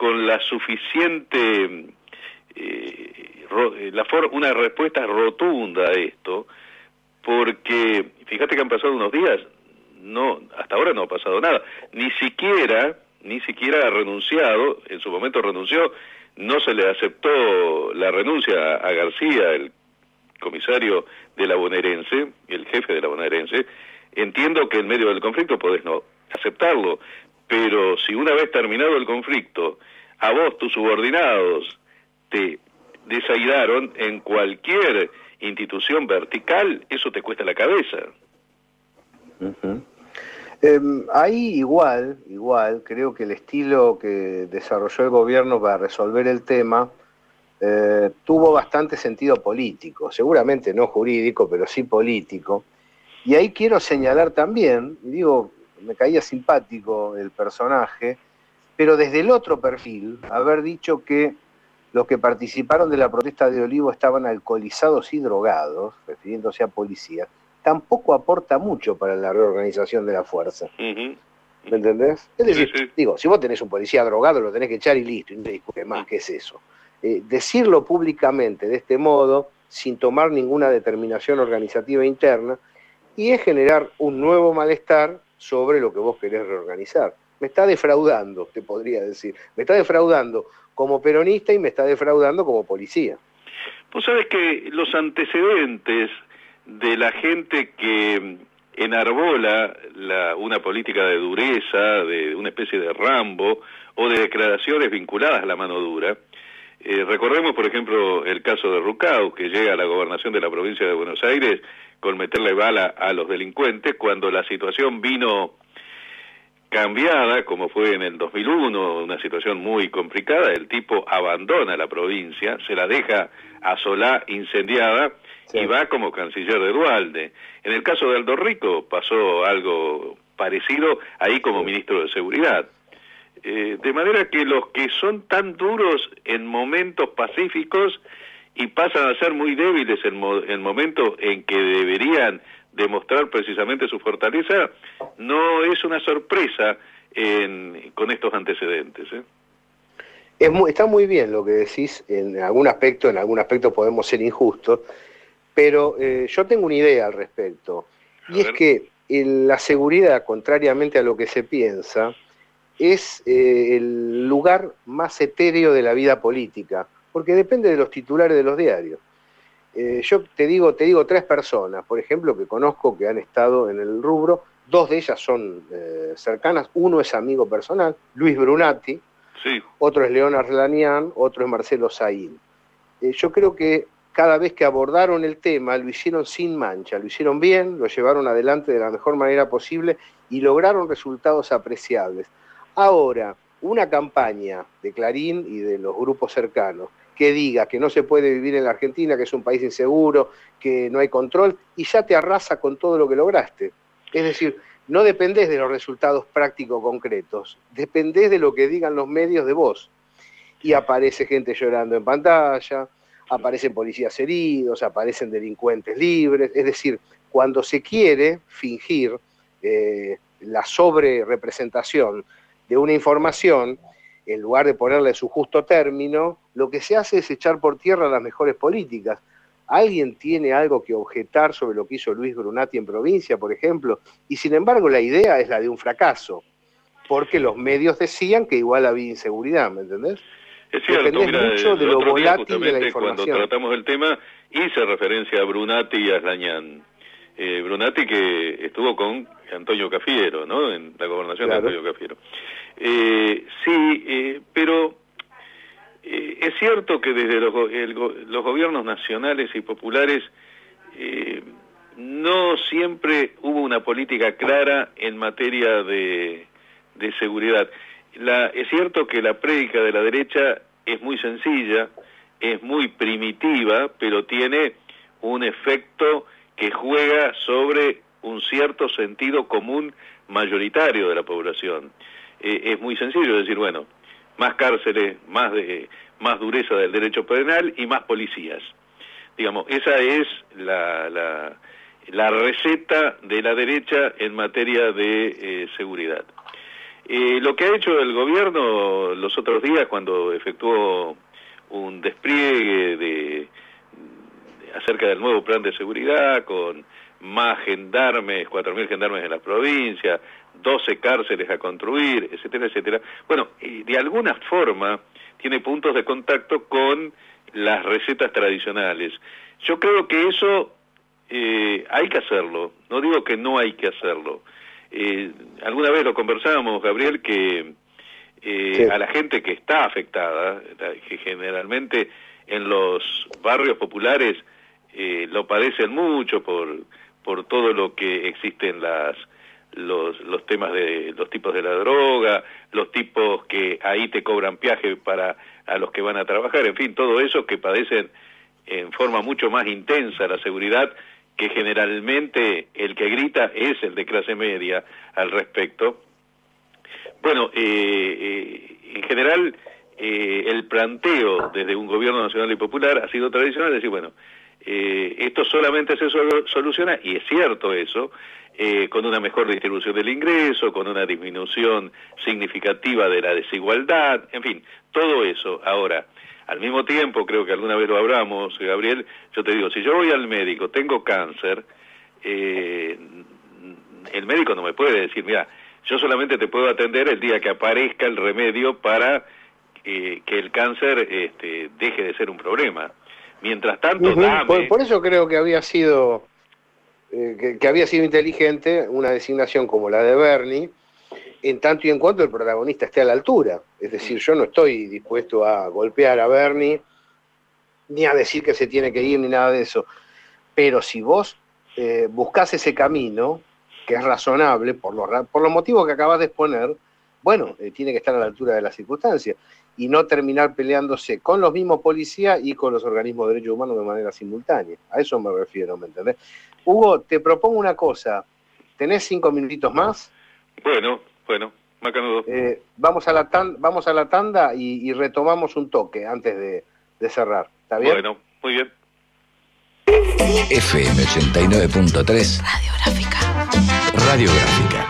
con la suficiente, eh, la una respuesta rotunda a esto, porque fíjate que han pasado unos días, no, hasta ahora no ha pasado nada, ni siquiera, ni siquiera ha renunciado, en su momento renunció, no se le aceptó la renuncia a García, el comisario de la bonaerense, el jefe de la bonaerense, entiendo que en medio del conflicto podés no aceptarlo, pero si una vez terminado el conflicto, a vos tus subordinados te desaidaron en cualquier institución vertical, eso te cuesta la cabeza. Em, ahí igual, igual, creo que el estilo que desarrolló el gobierno para resolver el tema eh, tuvo bastante sentido político, seguramente no jurídico, pero sí político. Y ahí quiero señalar también, digo, me caía simpático el personaje, pero desde el otro perfil, haber dicho que los que participaron de la protesta de Olivo estaban alcoholizados y drogados, refiriéndose a policías, tampoco aporta mucho para la reorganización de la fuerza. ¿Me entendés? Es decir, digo, si vos tenés un policía drogado, lo tenés que echar y listo, y no te discute más, ¿qué es eso? Eh, decirlo públicamente de este modo, sin tomar ninguna determinación organizativa interna, y es generar un nuevo malestar sobre lo que vos querés reorganizar. Me está defraudando, te podría decir. Me está defraudando como peronista y me está defraudando como policía. Vos sabés que los antecedentes de la gente que enarbola una política de dureza, de una especie de Rambo, o de declaraciones vinculadas a la mano dura, eh, recordemos, por ejemplo, el caso de Rucau, que llega a la gobernación de la provincia de Buenos Aires con meterle bala a los delincuentes, cuando la situación vino cambiada, como fue en el 2001, una situación muy complicada, el tipo abandona la provincia, se la deja a Solá incendiada y va como canciller de Dualde. En el caso de Aldo Rico pasó algo parecido ahí como ministro de Seguridad. Eh, de manera que los que son tan duros en momentos pacíficos y pasan a ser muy débiles en, en momentos en que deberían demostrar precisamente su fortaleza, no es una sorpresa con estos antecedentes. ¿eh? está muy bien lo que decís, en algún aspecto, en algún aspecto podemos ser injustos, pero eh, yo tengo una idea al respecto, y es que la seguridad, contrariamente a lo que se piensa, es eh, el lugar más etéreo de la vida política, porque depende de los titulares de los diarios. Eh, yo te digo, te digo tres personas, por ejemplo, que conozco que han estado en el rubro, dos de ellas son eh, cercanas, uno es amigo personal, Luis Brunati, otro es León Arlanian, otro es Marcelo Saín. yo creo que cada vez que abordaron el tema lo hicieron sin mancha, lo hicieron bien, lo llevaron adelante de la mejor manera posible y lograron resultados apreciables. Ahora, una campaña de Clarín y de los grupos cercanos que diga que no se puede vivir en la Argentina, que es un país inseguro, que no hay control, y ya te arrasa con todo lo que lograste. Es decir, no dependés de los resultados prácticos concretos, dependés de lo que digan los medios de vos. Y aparece gente llorando en pantalla, aparecen policías heridos, aparecen delincuentes libres, es decir, cuando se quiere fingir eh, la sobre representación de una información, en lugar de ponerle su justo término, lo que se hace es echar por tierra las mejores políticas. ¿Alguien tiene algo que objetar sobre lo que hizo Luis Brunati en provincia, por ejemplo? Y sin embargo la idea es la de un fracaso, porque los medios decían que igual había inseguridad, ¿me entendés? Es cierto, mucho de lo volátil de la información. Cuando tratamos el tema, hice referencia a Brunati y a Slañán. Eh, Brunati que estuvo con Antonio Cafiero, ¿no? En la gobernación de Antonio Cafiero. Eh, sí, eh, pero eh, es cierto que desde los, los, gobiernos nacionales y populares no siempre hubo una política clara en materia de, de seguridad. La, es cierto que la prédica de la derecha es muy sencilla, es muy primitiva, pero tiene un efecto que juega sobre un cierto sentido común mayoritario de la población. Eh, es muy sencillo decir, bueno, más cárceles, más, de, más dureza del derecho penal y más policías. Digamos, esa es la, la, la receta de la derecha en materia de eh, seguridad. Eh, lo que ha hecho el gobierno los otros días cuando efectuó un despliegue de, acerca del nuevo plan de seguridad con más gendarmes, 4.000 gendarmes en la provincia, 12 cárceles a construir, etcétera, etcétera. Bueno, de alguna forma tiene puntos de contacto con las recetas tradicionales. Yo creo que eso eh, hay que hacerlo, no digo que no hay que hacerlo. Eh, alguna vez lo conversábamos, Gabriel, que eh, a la gente que está afectada, que generalmente en los barrios populares lo padecen mucho por, por todo lo que existen las los, los temas de los tipos de la droga, los tipos que ahí te cobran viaje para a los que van a trabajar, en fin, todo eso que padecen en forma mucho más intensa la seguridad que generalmente el que grita es el de clase media al respecto. Bueno, eh, eh, en general eh, el planteo desde un gobierno nacional y popular ha sido tradicional, decir, bueno, esto solamente se soluciona, y es cierto eso, con una mejor distribución del ingreso, con una disminución significativa de la desigualdad, en fin, todo eso. Ahora, al mismo tiempo, creo que alguna vez lo hablamos, Gabriel, yo te digo, si yo voy al médico, tengo cáncer, eh, el médico no me puede decir, mira, yo solamente te puedo atender el día que aparezca el remedio para eh, que el cáncer este, deje de ser un problema. Mientras tanto, dame... por, eso creo que había sido eh, que, que, había sido inteligente una designación como la de Bernie, en tanto y en cuanto el protagonista esté a la altura. Es decir, yo no estoy dispuesto a golpear a Bernie, ni a decir que se tiene que ir, ni nada de eso. Pero si vos eh, buscás ese camino, que es razonable, por los, por los motivos que acabas de exponer, bueno, eh, tiene que estar a la altura de las circunstancias y no terminar peleándose con los mismos policías y con los organismos de derechos humanos de manera simultánea. A eso me refiero, ¿me entendés? Hugo, te propongo una cosa. ¿Tenés cinco minutitos más? Bueno, bueno, eh, vamos, a la vamos a la tanda y, retomamos un toque antes de, cerrar. ¿Está bien? Bueno, muy bien. FM 89.3 Radiográfica. Radiográfica.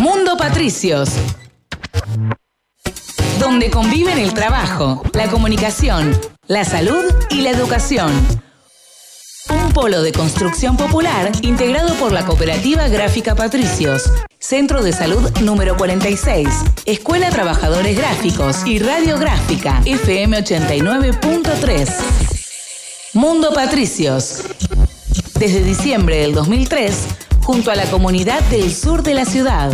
Mundo Patricios. Donde conviven el trabajo, la comunicación, la salud y la educación un polo de construcción popular integrado por la Cooperativa Gráfica Patricios, Centro de Salud número 46, Escuela Trabajadores Gráficos y Radiográfica FM 89.3. Mundo Patricios. Desde diciembre del 2003, junto a la comunidad del sur de la ciudad.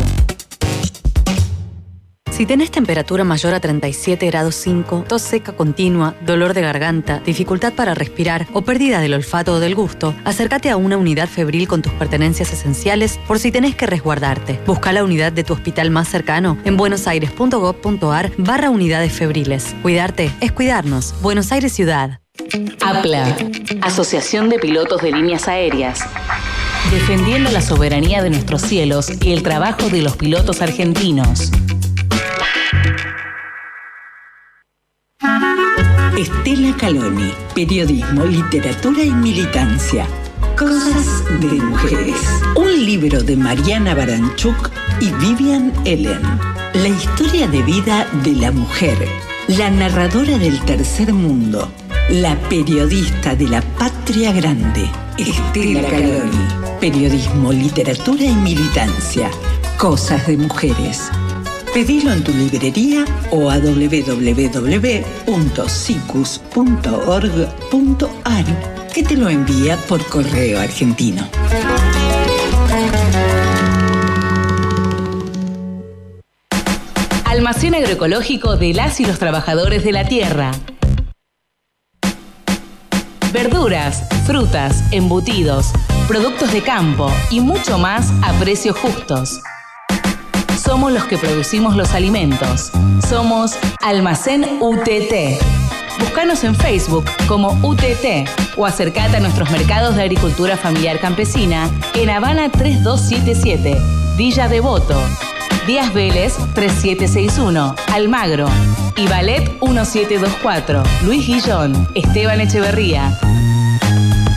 Si tenés temperatura mayor a 37 grados 5, tos seca continua, dolor de garganta, dificultad para respirar o pérdida del olfato o del gusto, acércate a una unidad febril con tus pertenencias esenciales por si tenés que resguardarte. Busca la unidad de tu hospital más cercano en buenosaires.gov.ar barra unidades febriles. Cuidarte es cuidarnos. Buenos Aires Ciudad. APLA, Asociación de Pilotos de Líneas Aéreas. Defendiendo la soberanía de nuestros cielos y el trabajo de los pilotos argentinos. Estela Caloni, periodismo, literatura y militancia. Cosas de mujeres. Un libro de Mariana Baranchuk y Vivian Ellen. La historia de vida de la mujer. La narradora del tercer mundo. La periodista de la patria grande. Estela Caloni. Periodismo, literatura y militancia. Cosas de mujeres. Pedilo en tu librería o a www.sicus.org.ar que te lo envía por correo argentino. Almacén agroecológico de las y los trabajadores de la tierra. Verduras, frutas, embutidos, productos de campo y mucho más a precios justos somos los que producimos los alimentos. Somos Almacén UTT. Búscanos en Facebook como UTT o acercate a nuestros mercados de agricultura familiar campesina en Habana 3277, Villa Devoto, Díaz Vélez 3761, Almagro y Ballet 1724, Luis Guillón, Esteban Echeverría.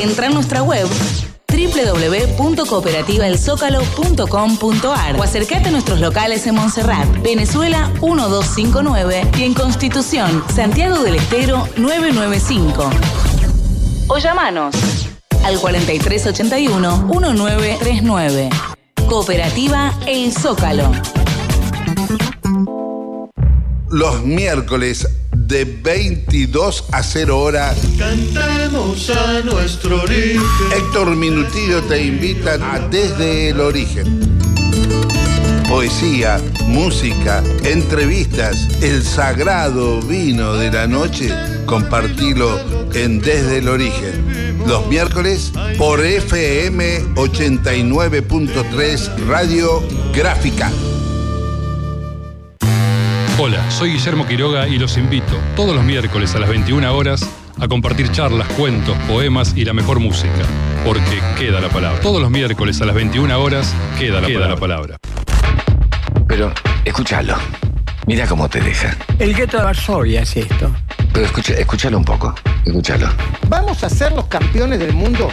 Entra en nuestra web www.cooperativaelzócalo.com.ar o acercate a nuestros locales en Montserrat, Venezuela 1259 y en Constitución, Santiago del Estero 995. O llamanos al 4381-1939. Cooperativa El Zócalo. Los miércoles de 22 a 0 hora. Cantemos a nuestro origen. Héctor Minutillo te invita a Desde el Origen. Poesía, música, entrevistas, el sagrado vino de la noche, compartilo en Desde el Origen. Los miércoles por FM 89.3 Radio Gráfica. Hola, soy Guillermo Quiroga y los invito todos los miércoles a las 21 horas a compartir charlas, cuentos, poemas y la mejor música. Porque queda la palabra. Todos los miércoles a las 21 horas queda la, queda palabra. la palabra. Pero escúchalo. Mira cómo te deja. El gueto de Varsovia es esto. Pero escucha, escúchalo un poco. Escúchalo. ¿Vamos a ser los campeones del mundo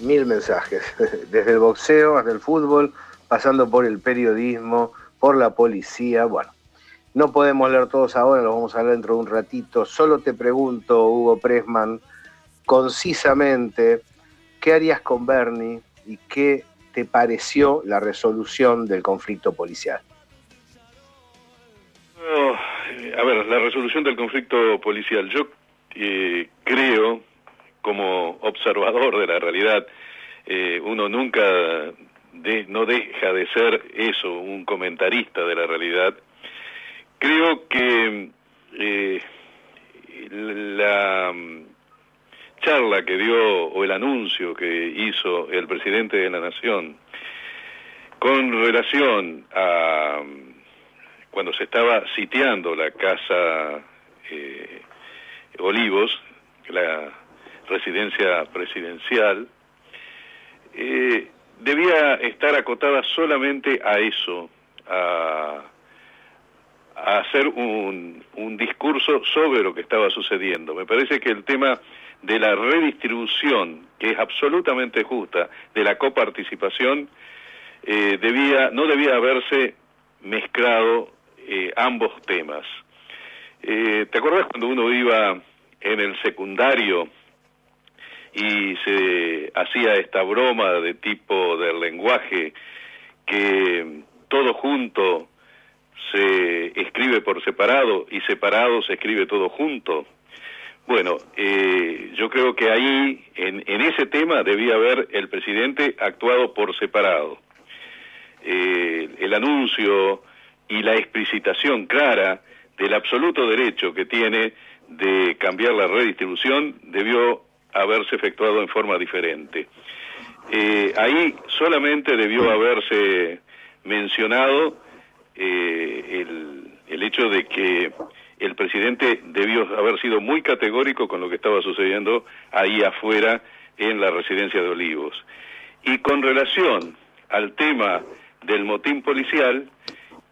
Mil mensajes, desde el boxeo hasta el fútbol, pasando por el periodismo, por la policía, bueno. No podemos leer todos ahora, los vamos a leer dentro de un ratito. Solo te pregunto, Hugo Pressman, concisamente, ¿qué harías con Bernie y qué te pareció la resolución del conflicto policial? Oh, a ver, la resolución del conflicto policial. Yo eh, creo, como observador de la realidad, eh, uno nunca no deja de ser eso, un comentarista de la realidad. Creo que eh, la charla que dio o el anuncio que hizo el presidente de la Nación con relación a cuando se estaba sitiando la casa eh, Olivos, la residencia presidencial, eh, debía estar acotada solamente a eso, a, hacer un, discurso sobre lo que estaba sucediendo. Me parece que el tema de la redistribución, que es absolutamente justa, de la coparticipación, eh, debía, no debía haberse mezclado eh, ambos temas. ¿Te acuerdas cuando uno iba en el secundario y se hacía esta broma de tipo del lenguaje que todo junto se escribe por separado y separado se escribe todo junto? Bueno, eh, yo creo que ahí, en, en ese tema, debía haber el presidente actuado por separado. eh, el anuncio y la explicitación clara del absoluto derecho que tiene de cambiar la redistribución debió haberse efectuado en forma diferente. Eh, ahí solamente debió haberse mencionado eh, el, el hecho de que el presidente debió haber sido muy categórico con lo que estaba sucediendo ahí afuera en la residencia de Olivos. Y con relación al tema del motín policial,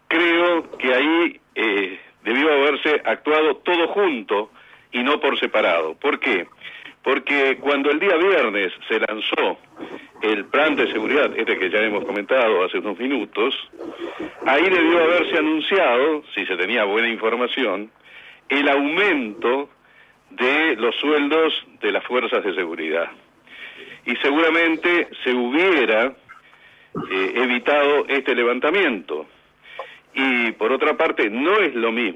creo que ahí eh, debió haberse actuado todo junto y no por separado. ¿Por qué? Porque cuando el día viernes se lanzó el plan de seguridad, este que ya hemos comentado hace unos minutos, ahí debió haberse anunciado, si se tenía buena información, el aumento de los sueldos de las fuerzas de seguridad. Y seguramente se hubiera eh, evitado este levantamiento. Y por otra parte, no es lo mismo